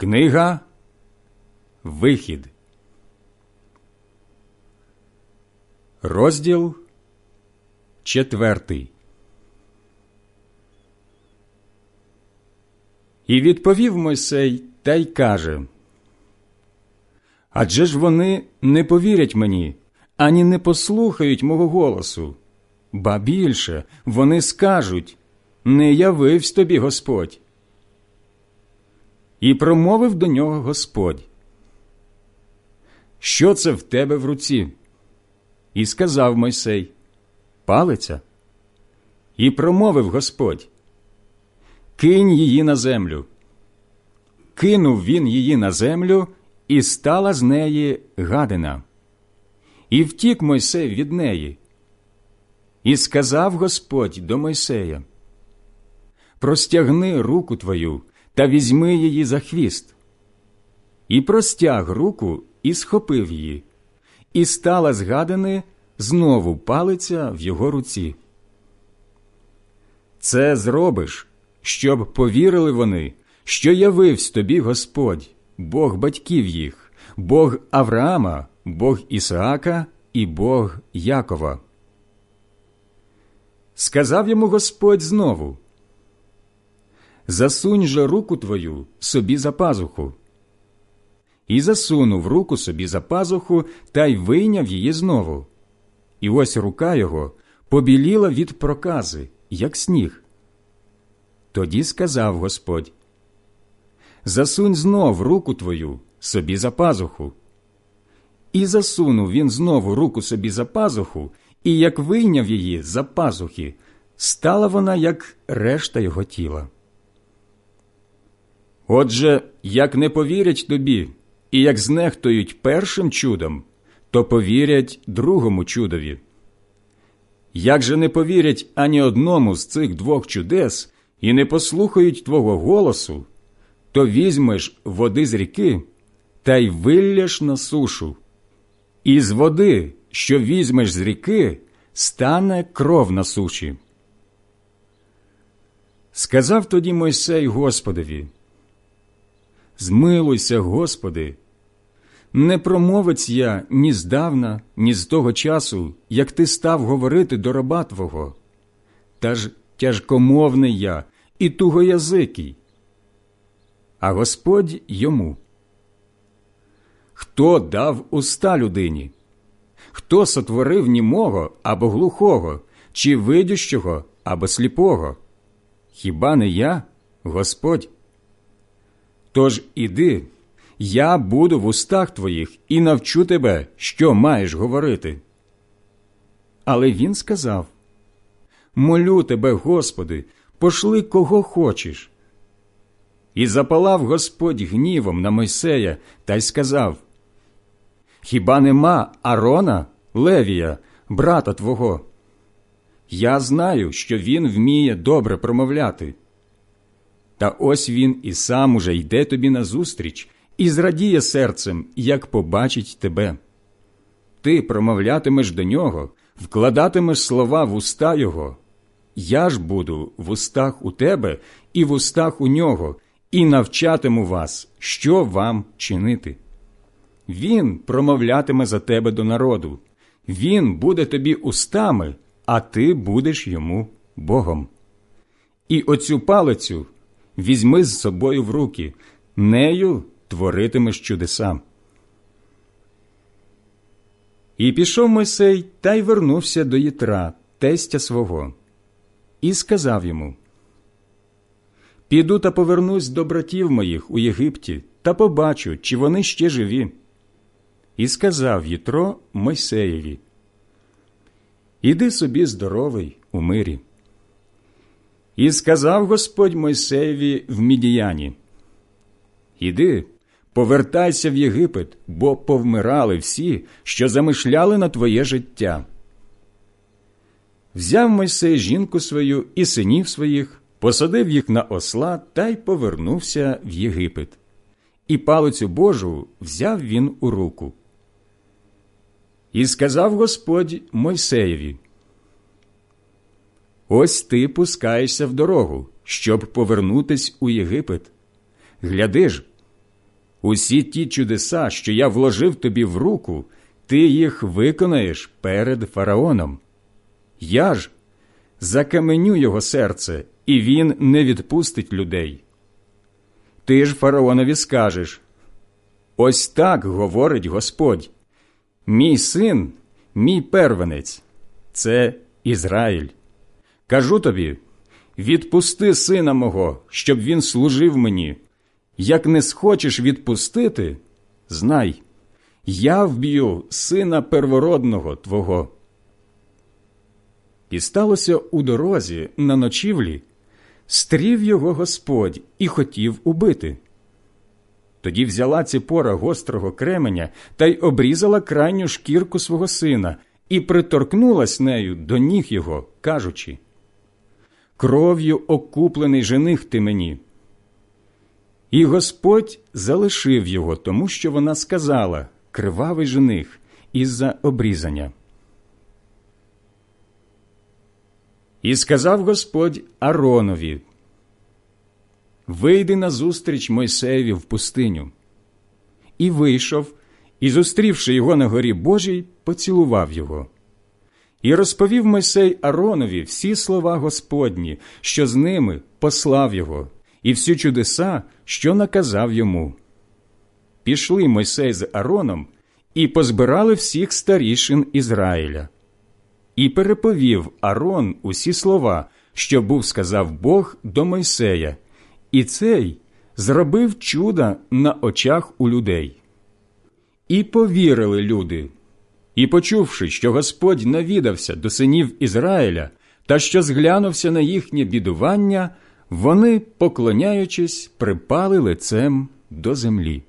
Книга Вихід. Розділ четвертий. І відповів Мойсей та й каже Адже ж вони не повірять мені, ані не послухають мого голосу, ба більше вони скажуть Не явивсь тобі Господь. І промовив до нього Господь. Що це в тебе в руці? І сказав Мойсей Палиця. І промовив Господь Кинь її на землю. Кинув він її на землю, і стала з неї гадина. І втік Мойсей від неї. І сказав Господь до Мойсея Простягни руку твою та візьми її за хвіст. І простяг руку і схопив її, і стала згадане знову палиця в його руці. Це зробиш, щоб повірили вони, що явився тобі Господь, Бог батьків їх, Бог Авраама, Бог Ісаака і Бог Якова. Сказав йому Господь знову Засунь же руку твою собі за пазуху. І засунув руку собі за пазуху та й вийняв її знову. І ось рука його побіліла від прокази, як сніг. Тоді сказав Господь Засунь знов руку твою собі за пазуху. І засунув він знову руку собі за пазуху, і як вийняв її за пазухи, стала вона, як решта його тіла. Отже, як не повірять тобі, і як знехтують першим чудом, то повірять другому чудові. Як же не повірять ані одному з цих двох чудес і не послухають твого голосу, то візьмеш води з ріки та й вилляш на сушу, і з води, що візьмеш з ріки, стане кров на суші. Сказав тоді Мойсей Господові Змилуйся, Господи. Не промовець я ні здавна, ні з того часу, як ти став говорити до раба Твого. Та ж тяжкомовний я і тугоязикий. А Господь йому. Хто дав уста людині? Хто сотворив німого або глухого, чи видющого або сліпого? Хіба не я, Господь? Тож іди, я буду в устах твоїх і навчу тебе, що маєш говорити. Але він сказав Молю тебе, Господи, пошли кого хочеш. І запалав Господь гнівом на Мойсея та й сказав Хіба нема Арона, Левія, брата твого? Я знаю, що він вміє добре промовляти. Та ось він і сам уже йде тобі назустріч і зрадіє серцем, як побачить тебе. Ти промовлятимеш до нього, вкладатимеш слова в уста його. Я ж буду в устах у тебе і в устах у нього, і навчатиму вас, що вам чинити. Він промовлятиме за тебе до народу, він буде тобі устами, а ти будеш йому Богом. І оцю палицю візьми з собою в руки, нею творитимеш чудеса. І пішов Мойсей та й вернувся до Єтра, тестя свого, і сказав йому Піду та повернусь до братів моїх у Єгипті та побачу, чи вони ще живі. І сказав Єтро Мойсеєві Іди собі здоровий у мирі. І сказав Господь Мойсеєві в Мідіяні Іди, повертайся в Єгипет, бо повмирали всі, що замишляли на твоє життя. Взяв Мойсей жінку свою і синів своїх, посадив їх на осла та й повернувся в Єгипет. І палицю Божу взяв він у руку. І сказав Господь Мойсеєві Ось ти пускаєшся в дорогу, щоб повернутись у Єгипет. Гляди ж, Усі ті чудеса, що я вложив тобі в руку, ти їх виконаєш перед фараоном. Я ж закаменю його серце, і він не відпустить людей. Ти ж фараонові скажеш ось так говорить Господь. Мій син, мій первенець, це Ізраїль. Кажу тобі відпусти сина мого, щоб він служив мені. Як не схочеш відпустити, знай, я вб'ю сина первородного твого. І сталося у дорозі на ночівлі, стрів його Господь і хотів убити. Тоді взяла ціпора гострого кременя та й обрізала крайню шкірку свого сина і приторкнулась нею до ніг його, кажучи Кров'ю окуплений жених ти мені. І Господь залишив його, тому що вона сказала кривавий жених із-за обрізання. І сказав Господь Аронові Вийди назустріч Мойсеєві в пустиню. І вийшов, і, зустрівши його на горі Божій, поцілував його. І розповів Мойсей Аронові всі слова Господні, що з ними послав його, і всі чудеса, що наказав йому. Пішли Мойсей з Ароном і позбирали всіх старішин Ізраїля. І переповів Арон усі слова, що був сказав Бог до Мойсея, і цей зробив чуда на очах у людей. І повірили люди, і, почувши, що Господь навідався до синів Ізраїля та що зглянувся на їхнє бідування, вони, поклоняючись, припали лицем до землі.